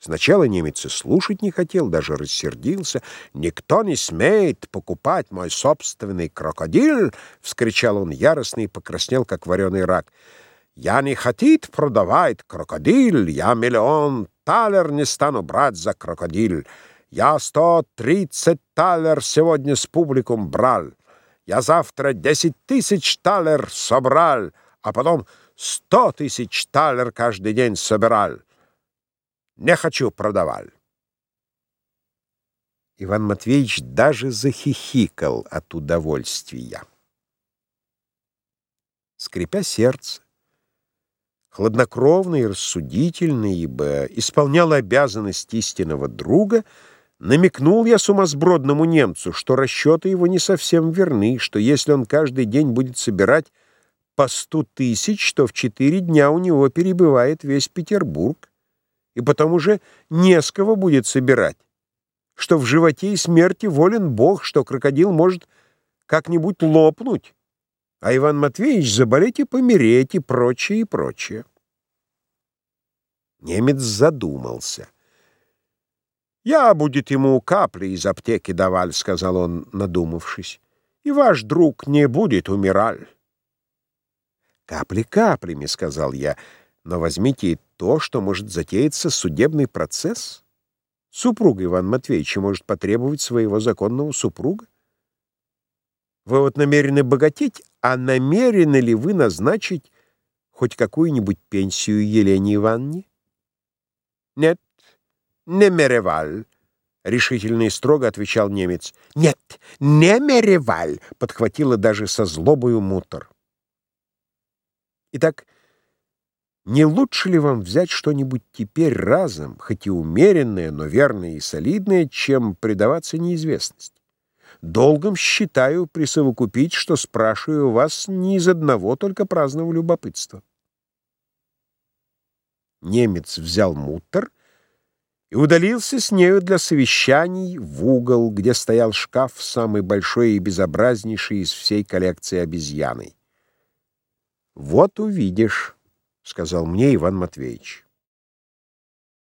Сначала немец и слушать не хотел, даже рассердился. «Никто не смеет покупать мой собственный крокодил!» — вскричал он яростно и покраснел, как вареный рак. «Я не хотит продавать крокодил, я миллион талер не стану брать за крокодил. Я сто тридцать талер сегодня с публикум брал. Я завтра десять тысяч талер собрал, а потом сто тысяч талер каждый день собирал». Не хочу, продаваль. Иван Матвеевич даже захихикал от удовольствия. Скрипя сердце, хладнокровный и рассудительный, ибо исполнял обязанность истинного друга, намекнул я сумасбродному немцу, что расчеты его не совсем верны, что если он каждый день будет собирать по сто тысяч, то в четыре дня у него перебывает весь Петербург и потому же не с кого будет собирать, что в животе и смерти волен Бог, что крокодил может как-нибудь лопнуть, а Иван Матвеевич заболеть и помереть, и прочее, и прочее. Немец задумался. «Я, будет ему капли из аптеки даваль», — сказал он, надумавшись, — «и ваш друг не будет умираль». «Капли каплями», — сказал я, — но возьмите и то, что может затеяться судебный процесс. Супруга Ивана Матвеевича может потребовать своего законного супруга. Вы вот намерены богатеть, а намерены ли вы назначить хоть какую-нибудь пенсию Елене Ивановне? Нет, не мереваль, — решительно и строго отвечал немец. Нет, не мереваль, — подхватила даже со злобою мутор. Итак, — не лучше ли вам взять что-нибудь теперь разом, хоть и умеренное, но верное и солидное, чем предаваться неизвестности? Долгом считаю присовокупить, что спрашиваю вас не из одного только праздного любопытства. Немец взял муттер и удалился с нею для совещаний в угол, где стоял шкаф самый большой и безобразнейший из всей коллекции обезьяной. «Вот увидишь» сказал мне Иван Матвеевич.